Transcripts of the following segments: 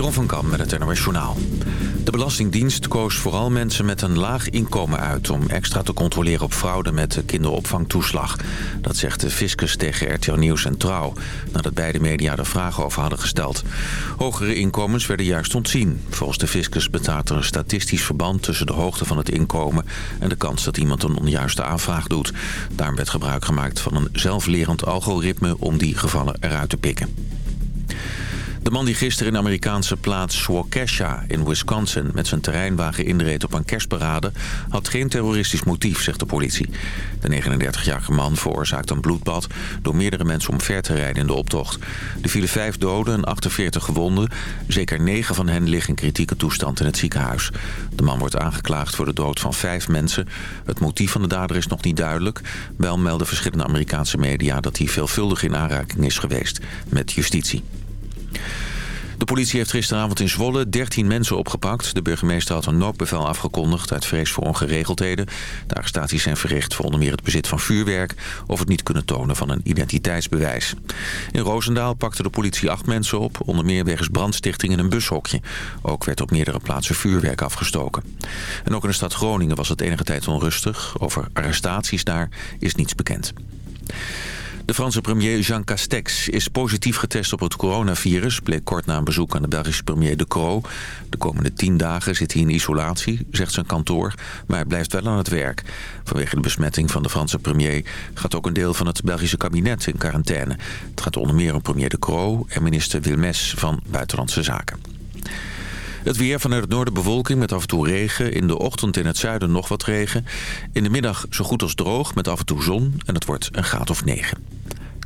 Jeroen van Kam met het NOS. De Belastingdienst koos vooral mensen met een laag inkomen uit... om extra te controleren op fraude met de kinderopvangtoeslag. Dat zegt de fiscus tegen RTL Nieuws en Trouw... nadat beide media er vragen over hadden gesteld. Hogere inkomens werden juist ontzien. Volgens de fiscus bestaat er een statistisch verband... tussen de hoogte van het inkomen... en de kans dat iemand een onjuiste aanvraag doet. Daarom werd gebruik gemaakt van een zelflerend algoritme... om die gevallen eruit te pikken. De man die gisteren in de Amerikaanse plaats Waukesha in Wisconsin... met zijn terreinwagen inreed op een kerstparade... had geen terroristisch motief, zegt de politie. De 39-jarige man veroorzaakte een bloedbad... door meerdere mensen omver te rijden in de optocht. Er vielen vijf doden en 48 gewonden. Zeker negen van hen liggen in kritieke toestand in het ziekenhuis. De man wordt aangeklaagd voor de dood van vijf mensen. Het motief van de dader is nog niet duidelijk. Wel melden verschillende Amerikaanse media... dat hij veelvuldig in aanraking is geweest met justitie. De politie heeft gisteravond in Zwolle 13 mensen opgepakt. De burgemeester had een noodbevel afgekondigd uit vrees voor ongeregeldheden. De arrestaties zijn verricht voor onder meer het bezit van vuurwerk... of het niet kunnen tonen van een identiteitsbewijs. In Roosendaal pakte de politie acht mensen op... onder meer wegens brandstichting in een bushokje. Ook werd op meerdere plaatsen vuurwerk afgestoken. En ook in de stad Groningen was het enige tijd onrustig. Over arrestaties daar is niets bekend. De Franse premier Jean Castex is positief getest op het coronavirus... bleek kort na een bezoek aan de Belgische premier De Croo. De komende tien dagen zit hij in isolatie, zegt zijn kantoor... maar hij blijft wel aan het werk. Vanwege de besmetting van de Franse premier... gaat ook een deel van het Belgische kabinet in quarantaine. Het gaat onder meer om premier De Croo en minister Wilmes van Buitenlandse Zaken. Het weer vanuit het noorden bewolking met af en toe regen. In de ochtend in het zuiden nog wat regen. In de middag zo goed als droog met af en toe zon. En het wordt een graad of 9.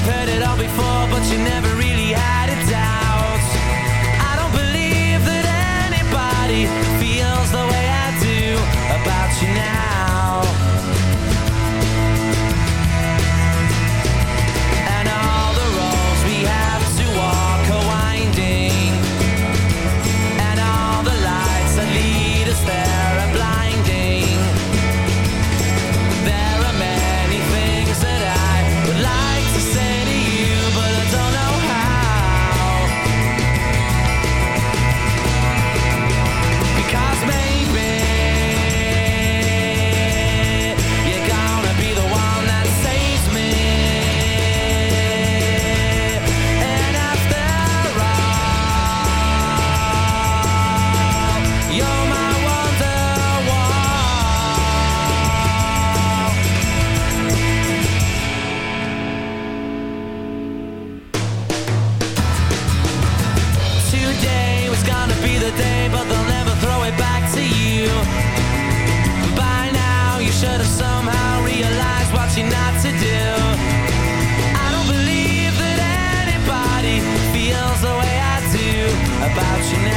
You've heard it all before, but you never about you now.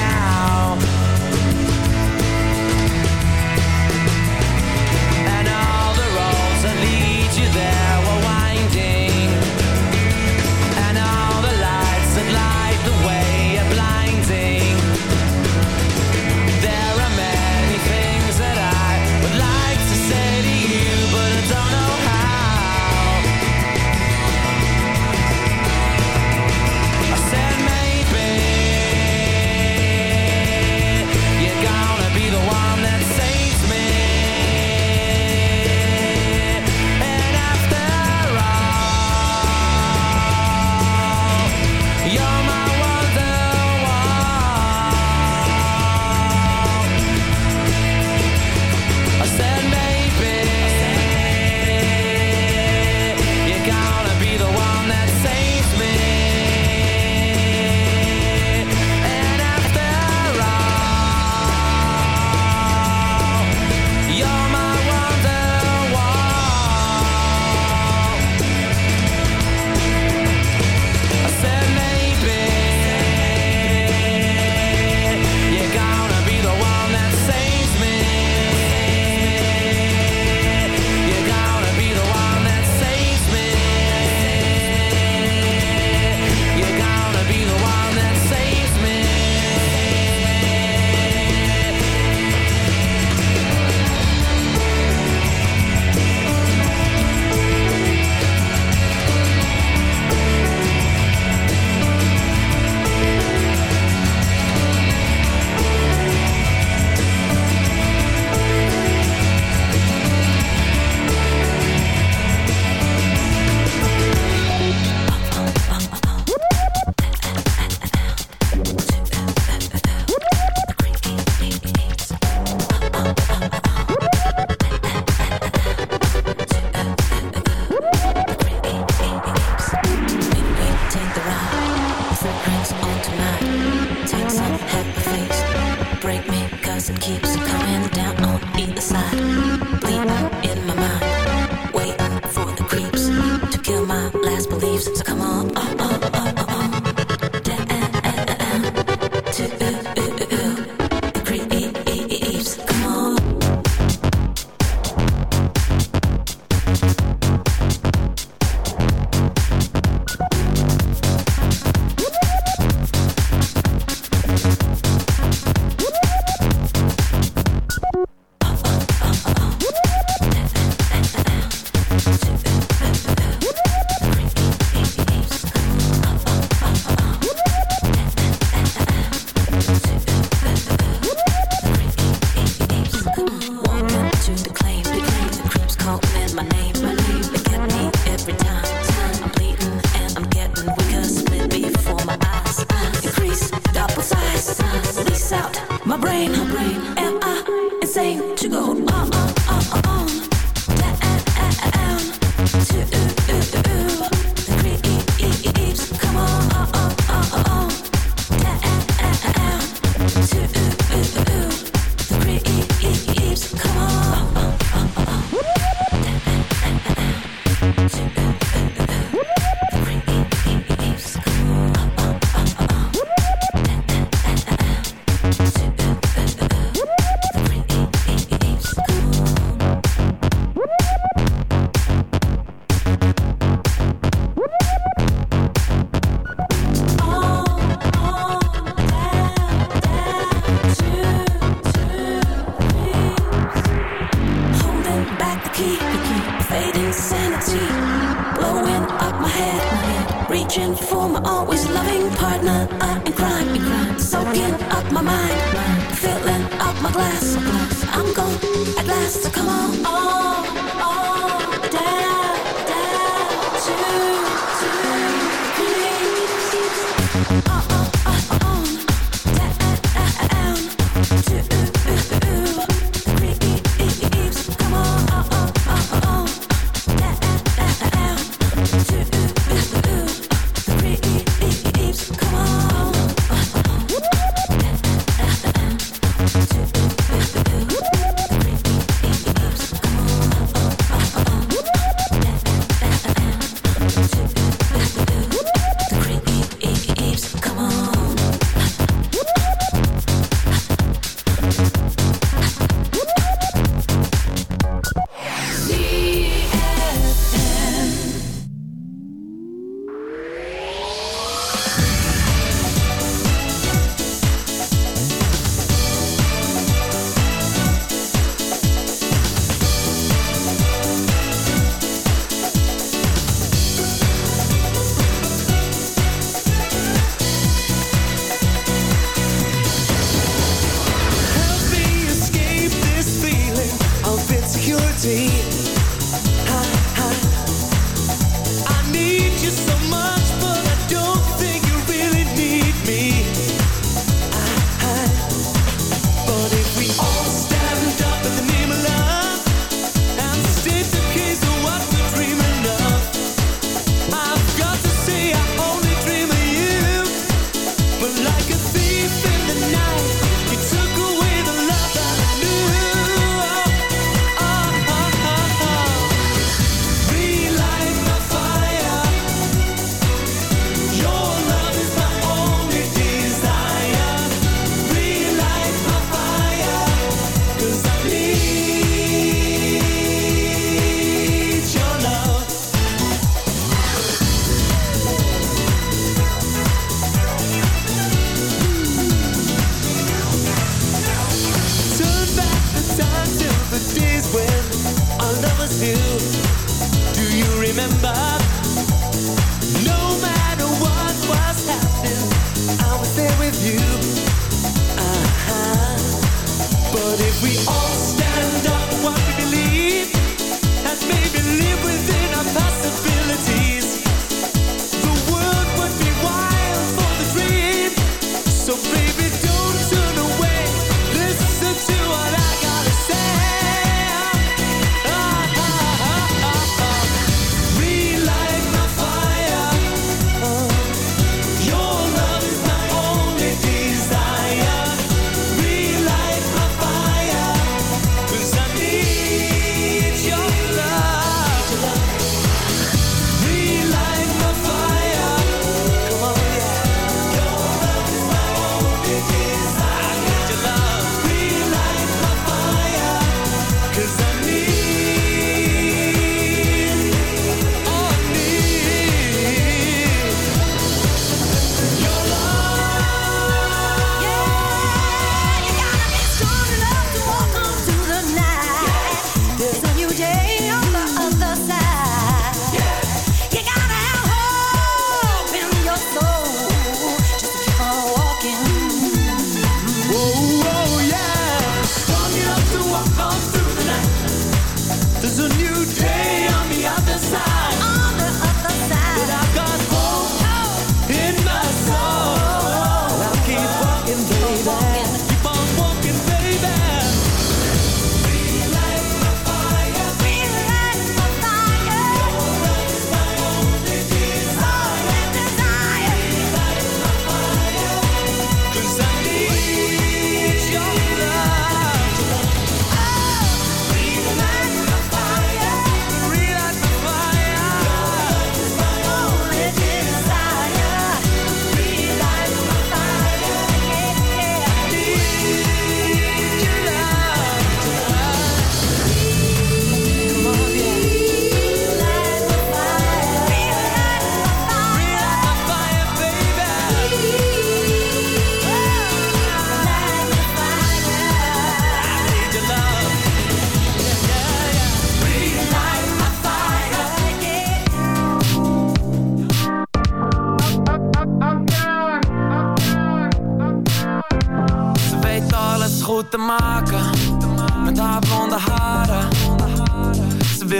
see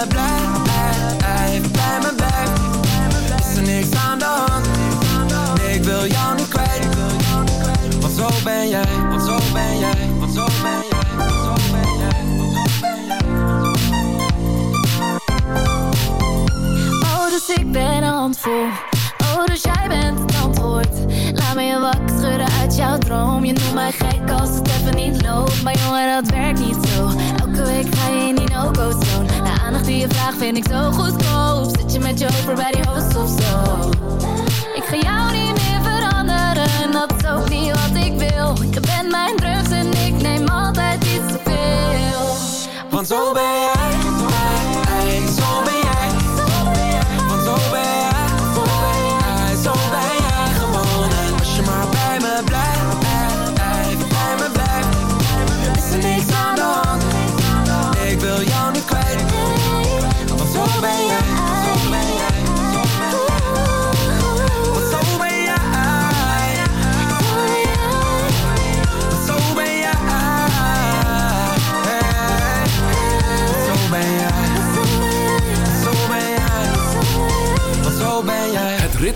me blijft, bij me blijft Is er niks aan de hand Nee, ik wil jou niet kwijt Want zo ben jij, want zo ben jij, want zo ben jij want zo ben jij, Oh, dus ik ben een handvol. Oh, dus jij bent antwoord. Laat me je wakker schudden uit jouw droom. Je noemt mij gek als het even niet loopt. Maar jongen, dat werkt niet zo. Elke week ga je die no-go-zone. De aandacht die je vraagt vind ik zo goedkoop. Zit je met je over bij die host of zo. Ik ga jou niet meer veranderen. Dat is ook niet wat ik wil. Je bent mijn drugs en ik neem altijd iets te veel. Want zo ben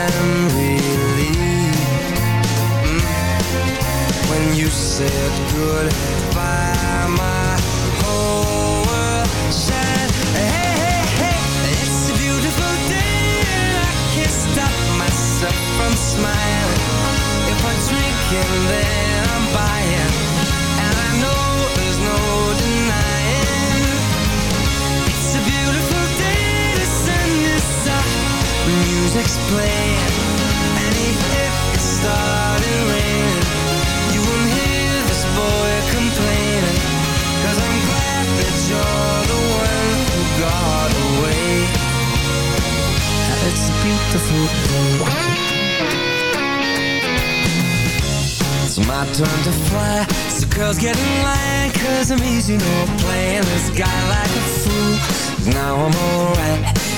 I'm relieved mm. When you said goodbye My whole world shined Hey, hey, hey It's a beautiful day. And I can't stop myself from smiling If I'm drinking, then I'm buying. Playing And even if it started raining You won't hear this boy I'm glad that you're the one who got away It's beautiful It's my turn to fly So girls get in Cause I'm easy, no playing this guy like a fool. Now I'm alright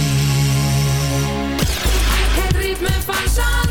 ritme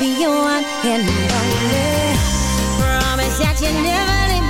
be your one. And only, promise that you never leave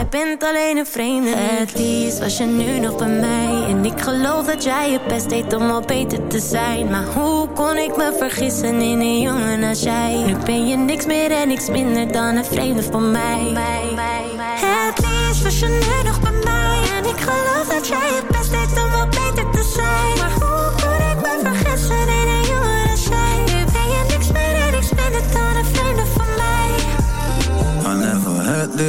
Jij bent alleen een vreemde. Het liefst was je nu nog bij mij. En ik geloof dat jij je best deed om al beter te zijn. Maar hoe kon ik me vergissen in een jongen als jij? Nu ben je niks meer en niks minder dan een vreemde van mij. Het liefst was je nu